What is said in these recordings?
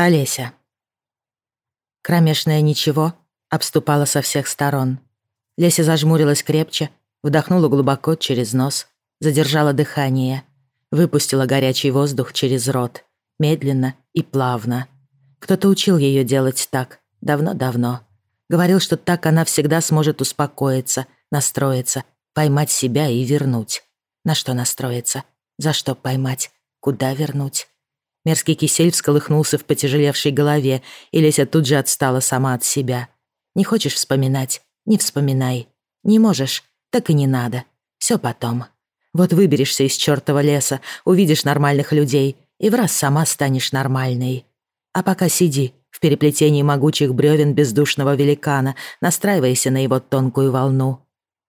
Олеся. Кромешное ничего обступало со всех сторон. Леся зажмурилась крепче, вдохнула глубоко через нос, задержала дыхание, выпустила горячий воздух через рот, медленно и плавно. Кто-то учил ее делать так, давно-давно. Говорил, что так она всегда сможет успокоиться, настроиться, поймать себя и вернуть. На что настроиться? За что поймать? Куда вернуть? Мерзкий кисель всколыхнулся в потяжелевшей голове, и Леся тут же отстала сама от себя. «Не хочешь вспоминать? Не вспоминай. Не можешь? Так и не надо. Все потом. Вот выберешься из чертова леса, увидишь нормальных людей, и в раз сама станешь нормальной. А пока сиди в переплетении могучих бревен бездушного великана, настраивайся на его тонкую волну».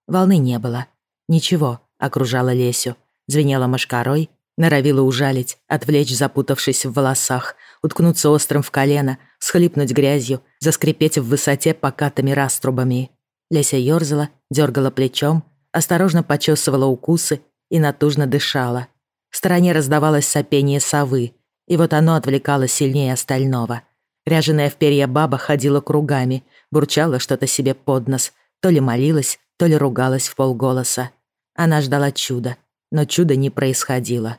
Волны не было. Ничего окружало Лесю. Звенело мошкарой, Норовила ужалить, отвлечь, запутавшись в волосах, уткнуться острым в колено, схлипнуть грязью, заскрипеть в высоте покатыми раструбами. Леся ёрзала, дергала плечом, осторожно почесывала укусы и натужно дышала. В стороне раздавалось сопение совы, и вот оно отвлекало сильнее остального. Ряженая в перья баба ходила кругами, бурчала что-то себе под нос, то ли молилась, то ли ругалась в полголоса. Она ждала чуда, но чуда не происходило.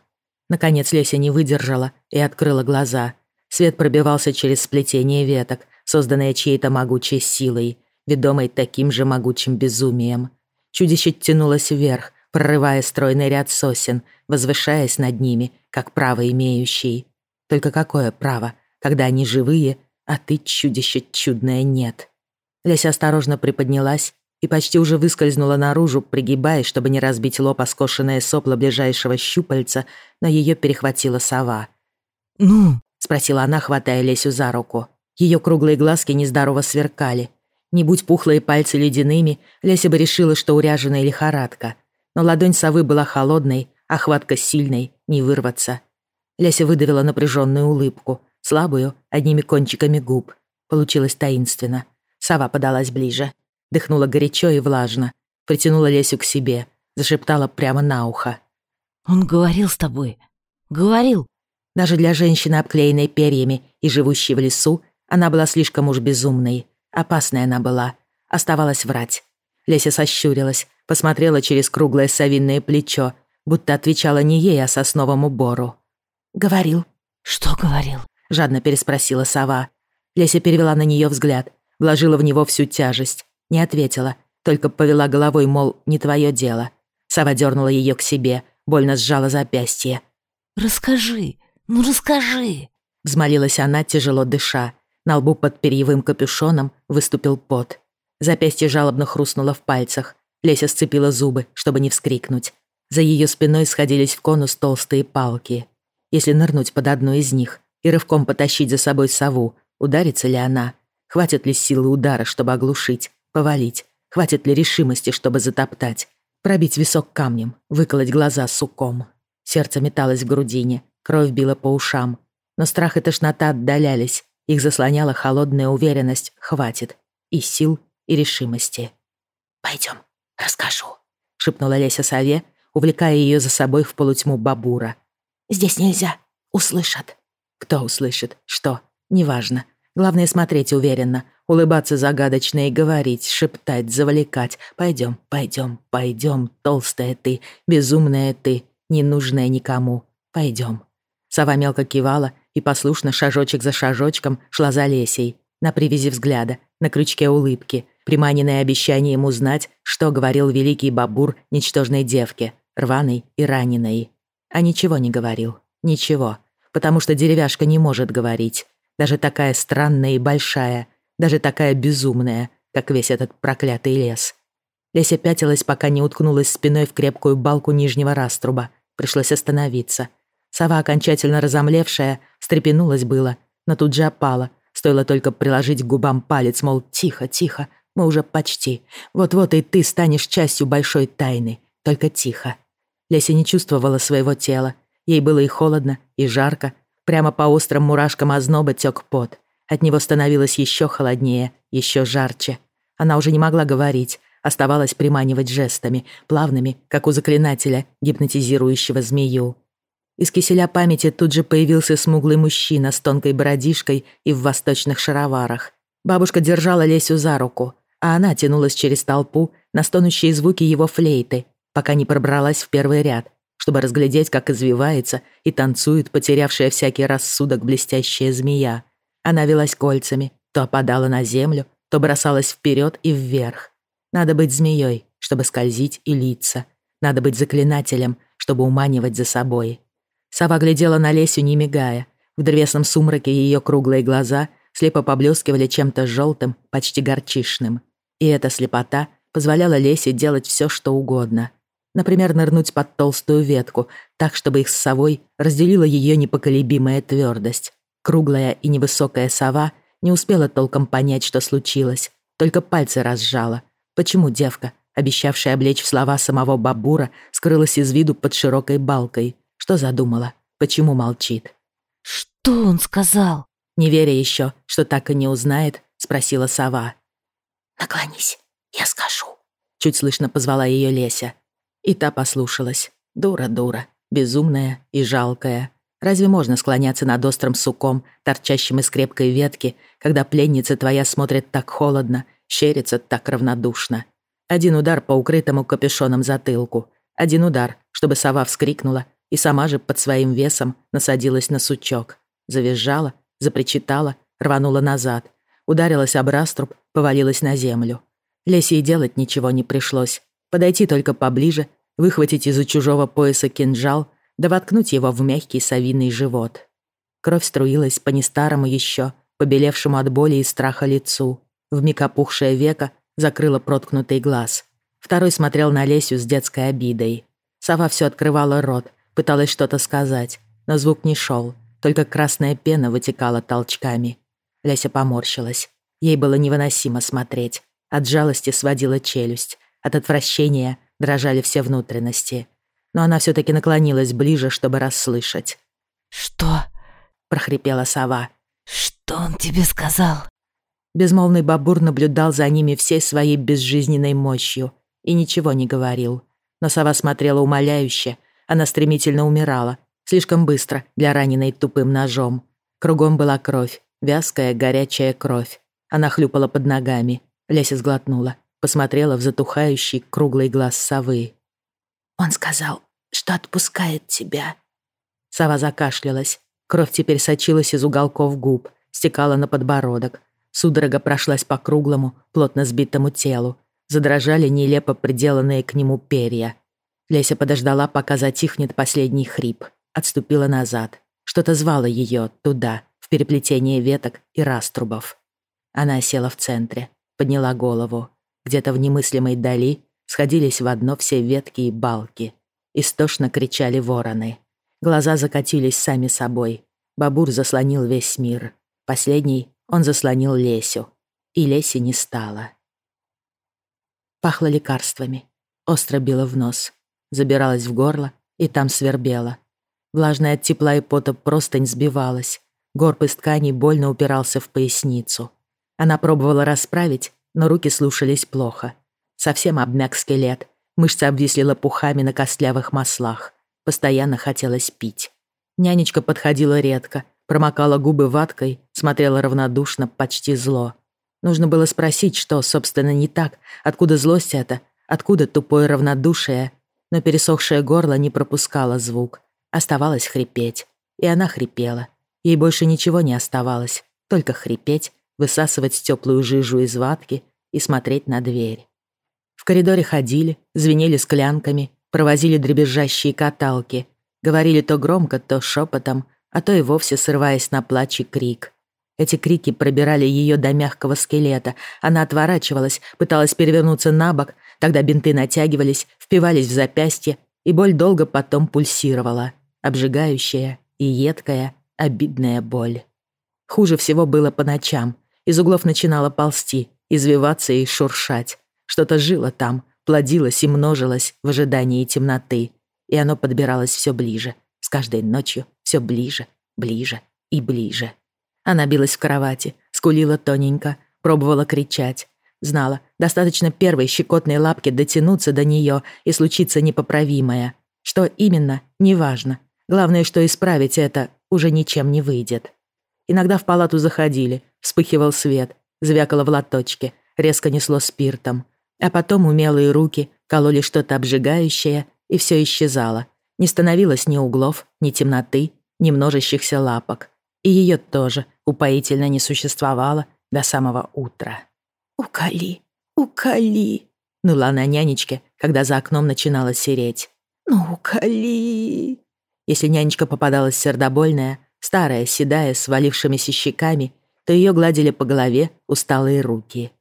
Наконец Леся не выдержала и открыла глаза. Свет пробивался через сплетение веток, созданное чьей-то могучей силой, ведомой таким же могучим безумием. Чудище тянулось вверх, прорывая стройный ряд сосен, возвышаясь над ними, как право имеющий. Только какое право, когда они живые, а ты, чудище чудное, нет? Леся осторожно приподнялась и почти уже выскользнула наружу, пригибаясь, чтобы не разбить лоб оскошенное сопло ближайшего щупальца, но ее перехватила сова. «Ну?» — спросила она, хватая Лесю за руку. Ее круглые глазки нездорово сверкали. Не будь пухлые пальцы ледяными, Леся бы решила, что уряженная лихорадка. Но ладонь совы была холодной, а хватка сильной, не вырваться. Леся выдавила напряженную улыбку, слабую, одними кончиками губ. Получилось таинственно. Сова подалась ближе. Дыхнула горячо и влажно. Притянула Лесю к себе. Зашептала прямо на ухо. «Он говорил с тобой. Говорил». Даже для женщины, обклеенной перьями и живущей в лесу, она была слишком уж безумной. Опасная она была. Оставалось врать. Леся сощурилась, посмотрела через круглое совинное плечо, будто отвечала не ей, а сосновому бору. «Говорил». «Что говорил?» — жадно переспросила сова. Леся перевела на нее взгляд, вложила в него всю тяжесть. Не ответила, только повела головой, мол, не твое дело. Сова дернула ее к себе, больно сжала запястье. «Расскажи, ну расскажи!» Взмолилась она, тяжело дыша. На лбу под перьевым капюшоном выступил пот. Запястье жалобно хрустнуло в пальцах. Леся сцепила зубы, чтобы не вскрикнуть. За ее спиной сходились в конус толстые палки. Если нырнуть под одну из них и рывком потащить за собой сову, ударится ли она? Хватит ли силы удара, чтобы оглушить? Повалить. Хватит ли решимости, чтобы затоптать? Пробить висок камнем, выколоть глаза суком. Сердце металось в грудине, кровь била по ушам. Но страх и тошнота отдалялись. Их заслоняла холодная уверенность «хватит» и сил, и решимости. «Пойдем, расскажу», — шепнула Леся сове, увлекая ее за собой в полутьму бабура. «Здесь нельзя, услышат». Кто услышит? Что? Неважно. Главное смотреть уверенно, улыбаться загадочно и говорить, шептать, завлекать. Пойдем, пойдем, пойдем, толстая ты, безумная ты, ненужная никому. Пойдем. Сова мелко кивала и послушно шажочек за шажочком шла за Лесей, на привязи взгляда, на крючке улыбки, приманенной обещанием узнать, что говорил великий бабур ничтожной девке, рваной и раненой. А ничего не говорил. Ничего. Потому что деревяшка не может говорить. Даже такая странная и большая — даже такая безумная, как весь этот проклятый лес. Леся пятилась, пока не уткнулась спиной в крепкую балку нижнего раструба. Пришлось остановиться. Сова, окончательно разомлевшая, встрепенулась было, но тут же опала. Стоило только приложить к губам палец, мол, тихо, тихо, мы уже почти. Вот-вот и ты станешь частью большой тайны. Только тихо. Леся не чувствовала своего тела. Ей было и холодно, и жарко. Прямо по острым мурашкам озноба тёк пот. От него становилось еще холоднее, еще жарче. Она уже не могла говорить, оставалась приманивать жестами, плавными, как у заклинателя, гипнотизирующего змею. Из киселя памяти тут же появился смуглый мужчина с тонкой бородишкой и в восточных шароварах. Бабушка держала Лесю за руку, а она тянулась через толпу на стонущие звуки его флейты, пока не пробралась в первый ряд, чтобы разглядеть, как извивается и танцует потерявшая всякий рассудок блестящая змея. Она велась кольцами, то опадала на землю, то бросалась вперед и вверх. Надо быть змеей, чтобы скользить и литься. Надо быть заклинателем, чтобы уманивать за собой. Сова глядела на Лесю, не мигая. В древесном сумраке ее круглые глаза слепо поблескивали чем-то желтым, почти горчишным. И эта слепота позволяла Лесе делать все, что угодно. Например, нырнуть под толстую ветку, так, чтобы их с совой разделила ее непоколебимая твердость. Круглая и невысокая сова не успела толком понять, что случилось, только пальцы разжала. Почему девка, обещавшая облечь в слова самого Бабура, скрылась из виду под широкой балкой? Что задумала? Почему молчит? «Что он сказал?» Не веря еще, что так и не узнает, спросила сова. «Наклонись, я скажу», — чуть слышно позвала ее Леся. И та послушалась. Дура-дура, безумная и жалкая. Разве можно склоняться над острым суком, торчащим из крепкой ветки, когда пленница твоя смотрит так холодно, щерится так равнодушно? Один удар по укрытому капюшоном затылку. Один удар, чтобы сова вскрикнула и сама же под своим весом насадилась на сучок. Завизжала, запричитала, рванула назад. Ударилась об раструб, повалилась на землю. Лесе и делать ничего не пришлось. Подойти только поближе, выхватить из-за чужого пояса кинжал, да воткнуть его в мягкий совиный живот. Кровь струилась по нестарому еще, побелевшему от боли и страха лицу. Вмиг опухшее веко закрыло проткнутый глаз. Второй смотрел на Лесю с детской обидой. Сова все открывала рот, Пыталась что-то сказать, но звук не шел, только красная пена вытекала толчками. Леся поморщилась. Ей было невыносимо смотреть. От жалости сводила челюсть. От отвращения дрожали все внутренности. Но она все таки наклонилась ближе, чтобы расслышать. «Что?» — прохрипела сова. «Что он тебе сказал?» Безмолвный бабур наблюдал за ними всей своей безжизненной мощью и ничего не говорил. Но сова смотрела умоляюще, она стремительно умирала, слишком быстро для раненой тупым ножом. Кругом была кровь, вязкая, горячая кровь. Она хлюпала под ногами. Леся сглотнула, посмотрела в затухающий круглый глаз совы. «Он сказал, что отпускает тебя». Сова закашлялась. Кровь теперь сочилась из уголков губ, стекала на подбородок. Судорога прошлась по круглому, плотно сбитому телу. Задрожали нелепо приделанные к нему перья. Леся подождала, пока затихнет последний хрип. Отступила назад. Что-то звало ее туда, в переплетение веток и раструбов. Она села в центре, подняла голову. Где-то в немыслимой дали сходились в одно все ветки и балки. Истошно кричали вороны. Глаза закатились сами собой. Бабур заслонил весь мир. Последний он заслонил Лесю. И Леси не стало. Пахло лекарствами. Остро било в нос забиралась в горло и там свербела. Влажная от тепла и пота простынь сбивалась. Горб из ткани больно упирался в поясницу. Она пробовала расправить, но руки слушались плохо. Совсем обмяк скелет, мышцы обвисли лопухами на костлявых маслах. Постоянно хотелось пить. Нянечка подходила редко, промокала губы ваткой, смотрела равнодушно, почти зло. Нужно было спросить, что, собственно, не так, откуда злость эта, откуда тупое равнодушие, но пересохшее горло не пропускало звук. Оставалось хрипеть. И она хрипела. Ей больше ничего не оставалось, только хрипеть, высасывать теплую жижу из ватки и смотреть на дверь. В коридоре ходили, звенели склянками, провозили дребезжащие каталки, говорили то громко, то шепотом, а то и вовсе срываясь на плач и крик. Эти крики пробирали ее до мягкого скелета. Она отворачивалась, пыталась перевернуться на бок, тогда бинты натягивались, впивались в запястье, и боль долго потом пульсировала. Обжигающая и едкая, обидная боль. Хуже всего было по ночам. Из углов начинало ползти, извиваться и шуршать. Что-то жило там, плодилось и множилось в ожидании темноты. И оно подбиралось все ближе, с каждой ночью все ближе, ближе и ближе. Она билась в кровати, скулила тоненько, пробовала кричать. Знала, достаточно первой щекотной лапки дотянуться до нее и случиться непоправимое. Что именно, неважно. Главное, что исправить это уже ничем не выйдет. Иногда в палату заходили, вспыхивал свет, звякало в лоточке, резко несло спиртом. А потом умелые руки кололи что-то обжигающее, и все исчезало. Не становилось ни углов, ни темноты, ни множащихся лапок. И ее тоже упоительно не существовало до самого утра. «Уколи, уколи!» — ныла она нянечке, когда за окном начинало сереть. «Ну, уколи!» Если нянечка попадалась сердобольная, старая, седая, с валившимися щеками, то ее гладили по голове усталые руки.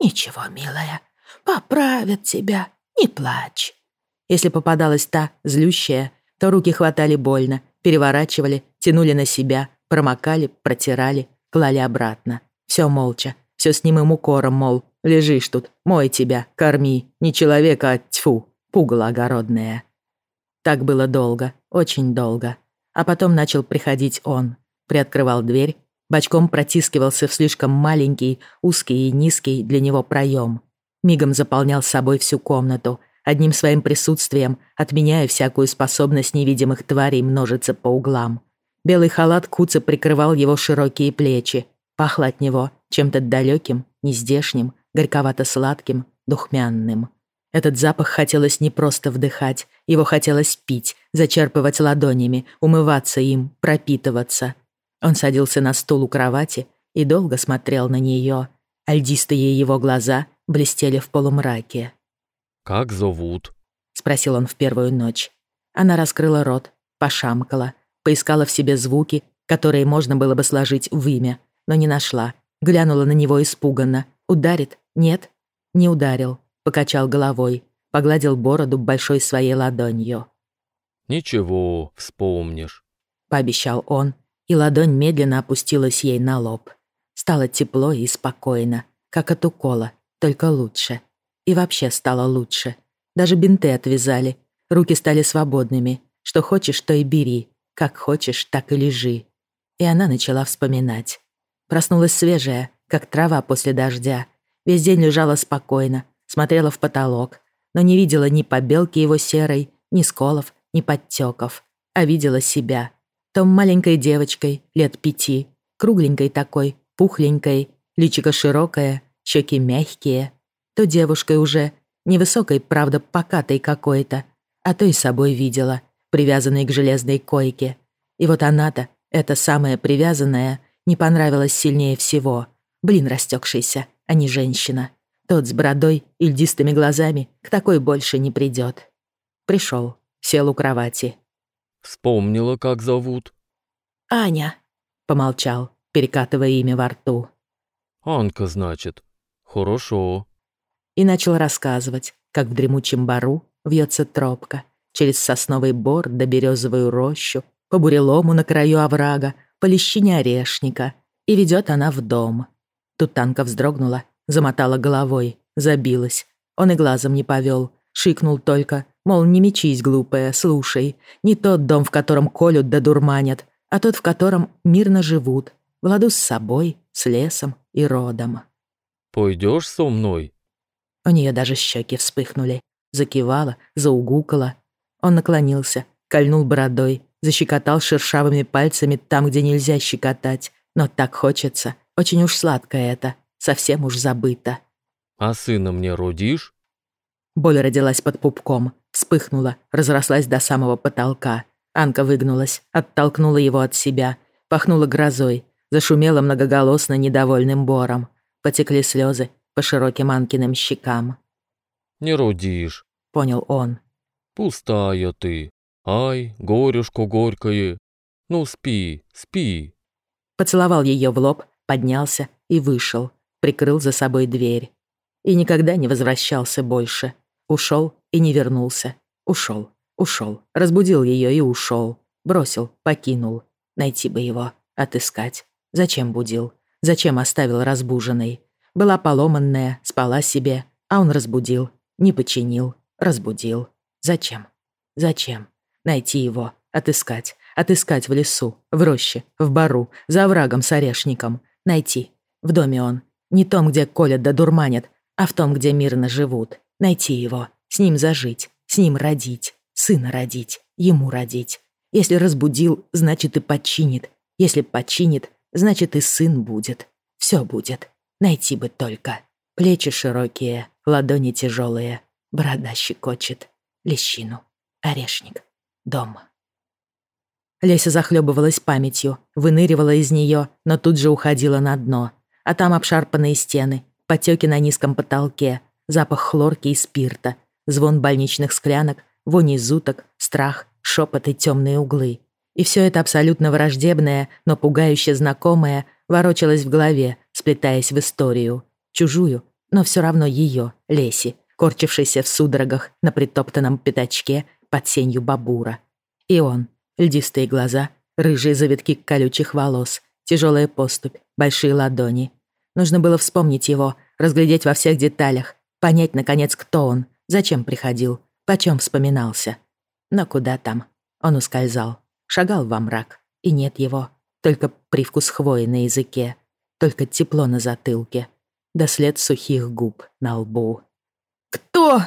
«Ничего, милая, поправят тебя, не плачь». Если попадалась та, злющая, то руки хватали больно, переворачивали, тянули на себя, промокали, протирали, клали обратно. Все молча, все с немым укором, мол, лежишь тут, мой тебя, корми, не человека, а тьфу, пугало огородное. Так было долго, очень долго. А потом начал приходить он. Приоткрывал дверь, бочком протискивался в слишком маленький, узкий и низкий для него проем. Мигом заполнял собой всю комнату, одним своим присутствием отменяя всякую способность невидимых тварей множиться по углам. Белый халат Куца прикрывал его широкие плечи. Пахло от него чем-то далеким, нездешним, горьковато-сладким, духмянным. Этот запах хотелось не просто вдыхать, его хотелось пить, зачерпывать ладонями, умываться им, пропитываться. Он садился на стул у кровати и долго смотрел на нее. Альдистые его глаза блестели в полумраке. «Как зовут?» — спросил он в первую ночь. Она раскрыла рот, пошамкала, поискала в себе звуки, которые можно было бы сложить в имя, но не нашла. Глянула на него испуганно. «Ударит? Нет?» Не ударил покачал головой, погладил бороду большой своей ладонью. «Ничего, вспомнишь», — пообещал он, и ладонь медленно опустилась ей на лоб. Стало тепло и спокойно, как от укола, только лучше. И вообще стало лучше. Даже бинты отвязали, руки стали свободными. Что хочешь, то и бери, как хочешь, так и лежи. И она начала вспоминать. Проснулась свежая, как трава после дождя. Весь день лежала спокойно, смотрела в потолок, но не видела ни побелки его серой, ни сколов, ни подтеков, а видела себя. Том маленькой девочкой, лет пяти, кругленькой такой, пухленькой, личико широкое, щеки мягкие. То девушкой уже, невысокой, правда, покатой какой-то, а то и собой видела, привязанной к железной койке. И вот она-то, эта самая привязанная, не понравилась сильнее всего. Блин растекшийся, а не женщина. Тот с бородой и льдистыми глазами к такой больше не придет. Пришел, сел у кровати. «Вспомнила, как зовут?» «Аня», — помолчал, перекатывая имя во рту. «Анка, значит. Хорошо». И начал рассказывать, как в дремучем бару вьется тропка, через сосновый бор до березовую рощу, по бурелому на краю оврага, по лещине орешника, и ведет она в дом. Тут Танка вздрогнула Замотала головой, забилась. Он и глазом не повел, шикнул только, мол, не мечись, глупая, слушай. Не тот дом, в котором колют да дурманят, а тот, в котором мирно живут, в ладу с собой, с лесом и родом. «Пойдешь со мной?» У нее даже щеки вспыхнули. Закивала, заугукала. Он наклонился, кольнул бородой, защекотал шершавыми пальцами там, где нельзя щекотать. Но так хочется. Очень уж сладкое это совсем уж забыто. «А сына мне родишь?» Боль родилась под пупком, вспыхнула, разрослась до самого потолка. Анка выгнулась, оттолкнула его от себя, пахнула грозой, зашумела многоголосно недовольным бором. Потекли слезы по широким Анкиным щекам. «Не родишь», — понял он. «Пустая ты. Ай, горюшко горькое. Ну, спи, спи». Поцеловал ее в лоб, поднялся и вышел прикрыл за собой дверь. И никогда не возвращался больше. Ушел и не вернулся. Ушел, ушел, разбудил ее и ушел. Бросил, покинул. Найти бы его, отыскать. Зачем будил? Зачем оставил разбуженной? Была поломанная, спала себе, а он разбудил. Не починил, разбудил. Зачем? Зачем? Найти его, отыскать. Отыскать в лесу, в роще, в бару, за оврагом с орешником. Найти. В доме он, не том, где колят да дурманят, а в том, где мирно живут. Найти его, с ним зажить, с ним родить, сына родить, ему родить. Если разбудил, значит и подчинит. Если подчинит, значит и сын будет. Все будет. Найти бы только. Плечи широкие, ладони тяжелые, борода щекочет. Лещину, орешник, дом. Леся захлебывалась памятью, выныривала из нее, но тут же уходила на дно. А там обшарпанные стены, потеки на низком потолке, запах хлорки и спирта, звон больничных склянок, вонь из уток, страх, шепот и темные углы. И все это абсолютно враждебное, но пугающе знакомое, ворочалось в голове, сплетаясь в историю. Чужую, но все равно ее, Леси, корчившейся в судорогах на притоптанном пятачке под сенью бабура. И он, льдистые глаза, рыжие завитки колючих волос, тяжелая поступь, большие ладони. Нужно было вспомнить его, разглядеть во всех деталях, понять, наконец, кто он, зачем приходил, почем вспоминался. Но куда там? Он ускользал, шагал во мрак, и нет его. Только привкус хвои на языке, только тепло на затылке, да след сухих губ на лбу. «Кто?»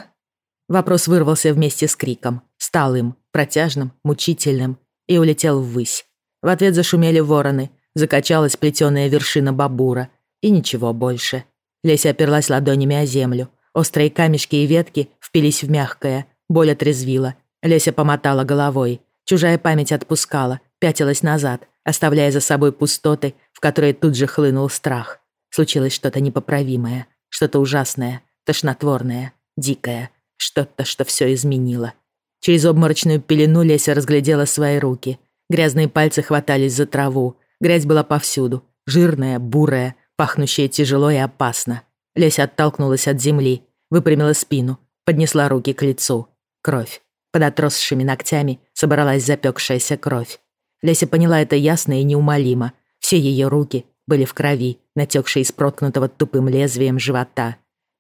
Вопрос вырвался вместе с криком, стал им, протяжным, мучительным, и улетел ввысь. В ответ зашумели вороны, закачалась плетеная вершина бабура, и ничего больше. Леся оперлась ладонями о землю. Острые камешки и ветки впились в мягкое, боль отрезвила, Леся помотала головой. Чужая память отпускала, пятилась назад, оставляя за собой пустоты, в которые тут же хлынул страх. Случилось что-то непоправимое, что-то ужасное, тошнотворное, дикое, что-то, что все изменило. Через обморочную пелену Леся разглядела свои руки. Грязные пальцы хватались за траву. Грязь была повсюду. Жирная, бурая, пахнущая тяжело и опасно. Леся оттолкнулась от земли, выпрямила спину, поднесла руки к лицу. Кровь. Под отросшими ногтями собралась запекшаяся кровь. Леся поняла это ясно и неумолимо. Все ее руки были в крови, натекшей из проткнутого тупым лезвием живота.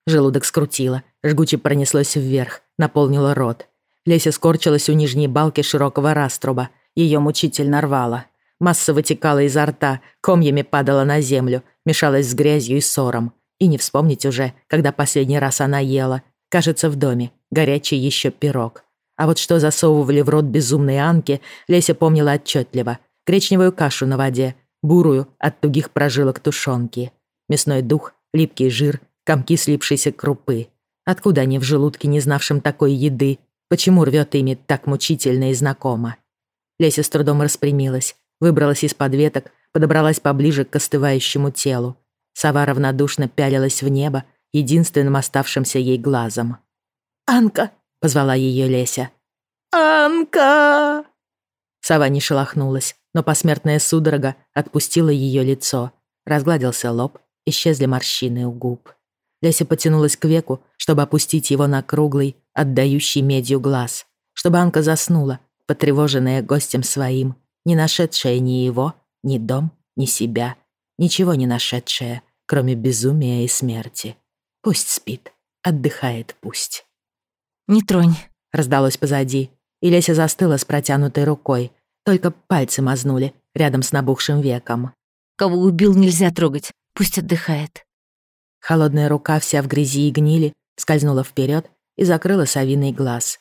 Желудок скрутило, жгуче пронеслось вверх, наполнило рот. Леся скорчилась у нижней балки широкого раструба. Ее мучительно рвало. Масса вытекала изо рта, комьями падала на землю, мешалась с грязью и ссором. И не вспомнить уже, когда последний раз она ела. Кажется, в доме. Горячий еще пирог. А вот что засовывали в рот безумные анки, Леся помнила отчетливо. Гречневую кашу на воде, бурую от тугих прожилок тушенки. Мясной дух, липкий жир, комки слипшейся крупы. Откуда они в желудке, не знавшем такой еды? Почему рвет ими так мучительно и знакомо? Леся с трудом распрямилась, выбралась из-под веток, подобралась поближе к остывающему телу. Сова равнодушно пялилась в небо, единственным оставшимся ей глазом. «Анка!» — позвала ее Леся. «Анка!» Сова не шелохнулась, но посмертная судорога отпустила ее лицо. Разгладился лоб, исчезли морщины у губ. Леся потянулась к веку, чтобы опустить его на круглый, отдающий медью глаз, чтобы Анка заснула, потревоженная гостем своим, не нашедшая ни его, ни дом, ни себя, ничего не нашедшая, кроме безумия и смерти. Пусть спит, отдыхает пусть. «Не тронь», — раздалось позади, и Леся застыла с протянутой рукой, только пальцы мазнули рядом с набухшим веком. «Кого убил, нельзя трогать, пусть отдыхает». Холодная рука вся в грязи и гнили скользнула вперед и закрыла совиный глаз.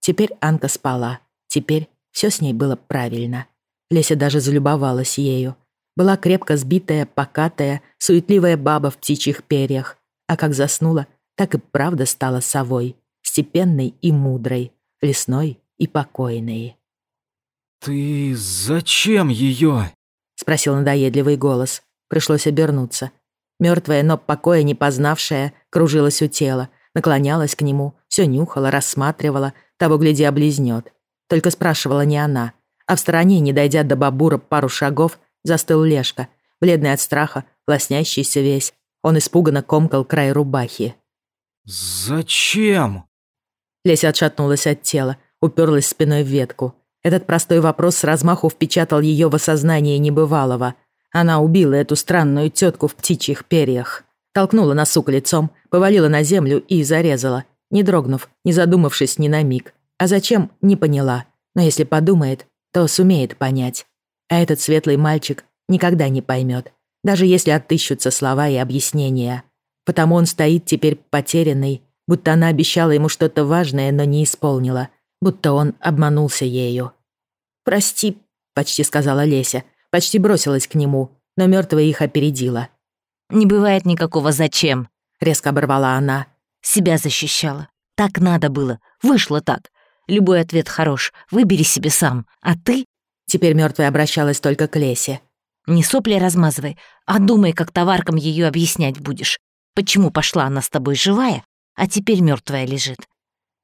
Теперь Анка спала, теперь все с ней было правильно. Леся даже залюбовалась ею. Была крепко сбитая, покатая, суетливая баба в птичьих перьях, а как заснула, так и правда стала совой степенной и мудрой, лесной и покойной. «Ты зачем ее?» — спросил надоедливый голос. Пришлось обернуться. Мертвая, но покоя не познавшая, кружилась у тела, наклонялась к нему, все нюхала, рассматривала, того, гляди, облизнет. Только спрашивала не она, а в стороне, не дойдя до бабура пару шагов, застыл Лешка, бледный от страха, лоснящийся весь. Он испуганно комкал край рубахи. «Зачем?» Леся отшатнулась от тела, уперлась спиной в ветку. Этот простой вопрос с размаху впечатал ее в осознание небывалого. Она убила эту странную тетку в птичьих перьях. Толкнула на сук лицом, повалила на землю и зарезала, не дрогнув, не задумавшись ни на миг. А зачем, не поняла. Но если подумает, то сумеет понять. А этот светлый мальчик никогда не поймет, даже если отыщутся слова и объяснения. Потому он стоит теперь потерянный, будто она обещала ему что-то важное, но не исполнила, будто он обманулся ею. прости», — почти сказала Леся, почти бросилась к нему, но мертвая их опередила. «Не бывает никакого «зачем», — резко оборвала она. «Себя защищала. Так надо было. Вышло так. Любой ответ хорош. Выбери себе сам. А ты...» Теперь мертвая обращалась только к Лесе. «Не сопли размазывай, а думай, как товаркам ее объяснять будешь. Почему пошла она с тобой живая, а теперь мертвая лежит?»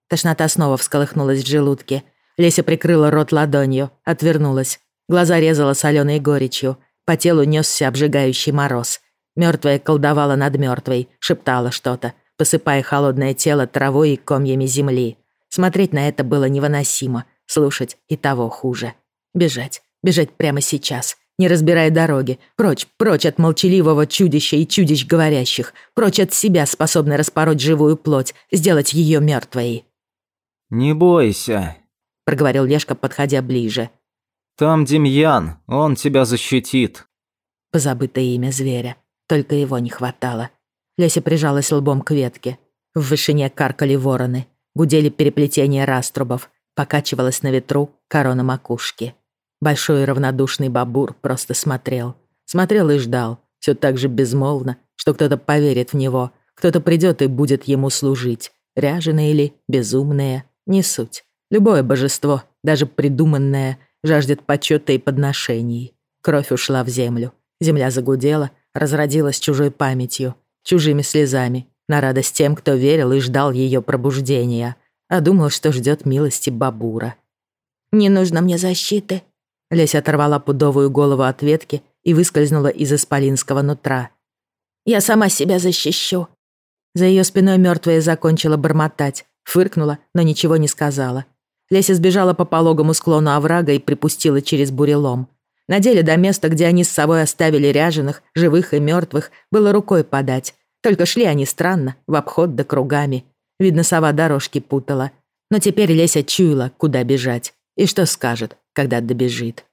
Тошнота снова всколыхнулась в желудке. Леся прикрыла рот ладонью, отвернулась. Глаза резала соленой горечью. По телу несся обжигающий мороз. Мертвая колдовала над мертвой, шептала что-то, посыпая холодное тело травой и комьями земли. Смотреть на это было невыносимо, слушать и того хуже. Бежать, бежать прямо сейчас, не разбирая дороги, прочь, прочь от молчаливого чудища и чудищ говорящих, прочь от себя, способной распороть живую плоть, сделать ее мертвой. «Не бойся», — проговорил Лешка, подходя ближе. «Там Демьян, он тебя защитит». Позабытое имя зверя, только его не хватало. Леся прижалась лбом к ветке. В вышине каркали вороны, гудели переплетения раструбов, покачивалась на ветру корона макушки. Большой равнодушный бабур просто смотрел. Смотрел и ждал, все так же безмолвно, что кто-то поверит в него, кто-то придет и будет ему служить. Ряженые или безумные, не суть. Любое божество, даже придуманное, жаждет почета и подношений. Кровь ушла в землю. Земля загудела, разродилась чужой памятью, чужими слезами, на радость тем, кто верил и ждал ее пробуждения, а думал, что ждет милости Бабура. «Не нужно мне защиты». Леся оторвала пудовую голову от ветки и выскользнула из исполинского нутра. «Я сама себя защищу». За ее спиной мертвая закончила бормотать, фыркнула, но ничего не сказала. Леся сбежала по пологому склону оврага и припустила через бурелом. На деле до места, где они с собой оставили ряженых, живых и мертвых, было рукой подать. Только шли они странно, в обход да кругами. Видно, сова дорожки путала. Но теперь Леся чуяла, куда бежать. И что скажет, когда добежит.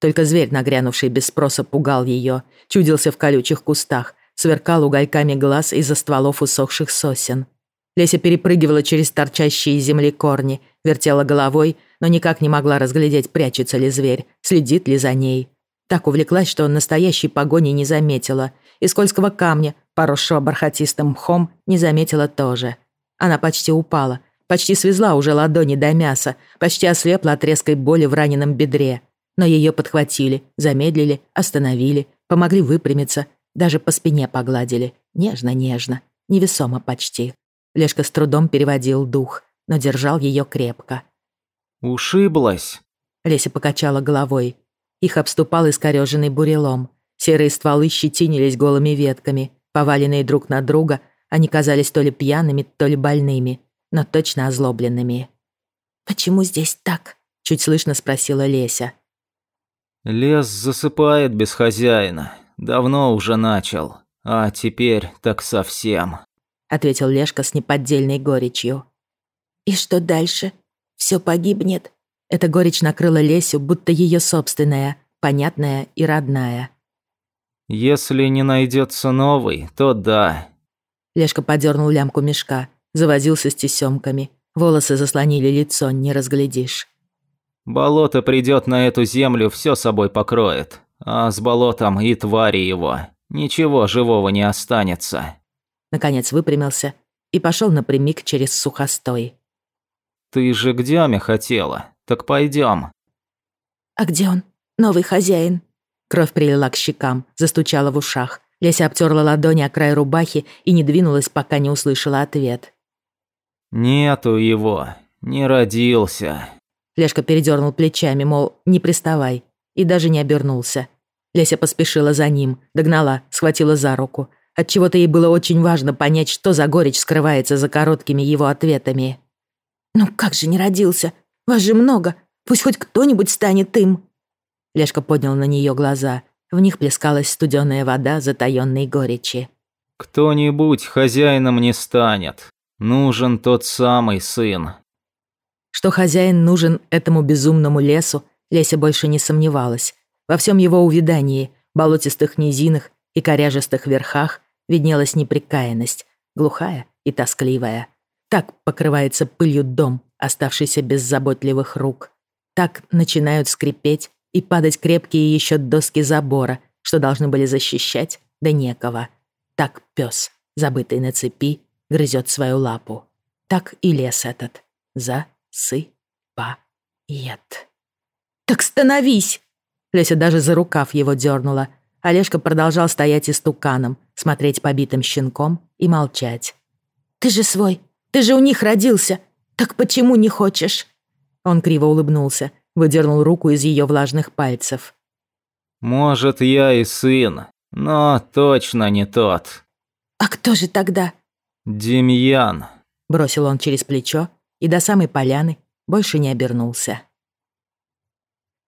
Только зверь, нагрянувший без спроса, пугал ее, чудился в колючих кустах, сверкал угольками глаз из-за стволов усохших сосен. Леся перепрыгивала через торчащие из земли корни, вертела головой, но никак не могла разглядеть, прячется ли зверь, следит ли за ней. Так увлеклась, что настоящей погони не заметила, и скользкого камня, поросшего бархатистым мхом, не заметила тоже. Она почти упала, почти свезла уже ладони до мяса, почти ослепла от резкой боли в раненом бедре. Но ее подхватили, замедлили, остановили, помогли выпрямиться, даже по спине погладили, нежно-нежно, невесомо почти. Лешка с трудом переводил дух, но держал ее крепко. «Ушиблась?» Леся покачала головой. Их обступал искорёженный бурелом. Серые стволы щетинились голыми ветками. Поваленные друг на друга, они казались то ли пьяными, то ли больными, но точно озлобленными. «Почему здесь так?» — чуть слышно спросила Леся. «Лес засыпает без хозяина. Давно уже начал. А теперь так совсем», — ответил Лешка с неподдельной горечью. «И что дальше? Все погибнет?» Эта горечь накрыла Лесю, будто ее собственная, понятная и родная. «Если не найдется новый, то да». Лешка подернул лямку мешка, завозился с тесемками. Волосы заслонили лицо, не разглядишь. «Болото придет на эту землю, все собой покроет. А с болотом и твари его. Ничего живого не останется». Наконец выпрямился и пошел напрямик через сухостой. «Ты же к Дяме хотела. Так пойдем. «А где он? Новый хозяин?» Кровь прилила к щекам, застучала в ушах. Леся обтерла ладони о край рубахи и не двинулась, пока не услышала ответ. «Нету его. Не родился». Лешка передернул плечами, мол, не приставай, и даже не обернулся. Леся поспешила за ним, догнала, схватила за руку. Отчего-то ей было очень важно понять, что за горечь скрывается за короткими его ответами. «Ну как же не родился? Вас же много. Пусть хоть кто-нибудь станет им». Лешка поднял на нее глаза. В них плескалась студеная вода затаённой горечи. «Кто-нибудь хозяином не станет. Нужен тот самый сын». Что хозяин нужен этому безумному лесу, Леся больше не сомневалась. Во всем его увядании, болотистых низинах и коряжестых верхах виднелась неприкаянность, глухая и тоскливая. Так покрывается пылью дом, оставшийся без заботливых рук. Так начинают скрипеть и падать крепкие еще доски забора, что должны были защищать, да некого. Так пес, забытый на цепи, грызет свою лапу. Так и лес этот засыпает. «Так становись!» Леся даже за рукав его дернула. Олежка продолжал стоять истуканом, смотреть побитым щенком и молчать. «Ты же свой, ты же у них родился. Так почему не хочешь?» Он криво улыбнулся, выдернул руку из ее влажных пальцев. «Может, я и сын, но точно не тот». «А кто же тогда?» «Демьян», — бросил он через плечо и до самой поляны больше не обернулся.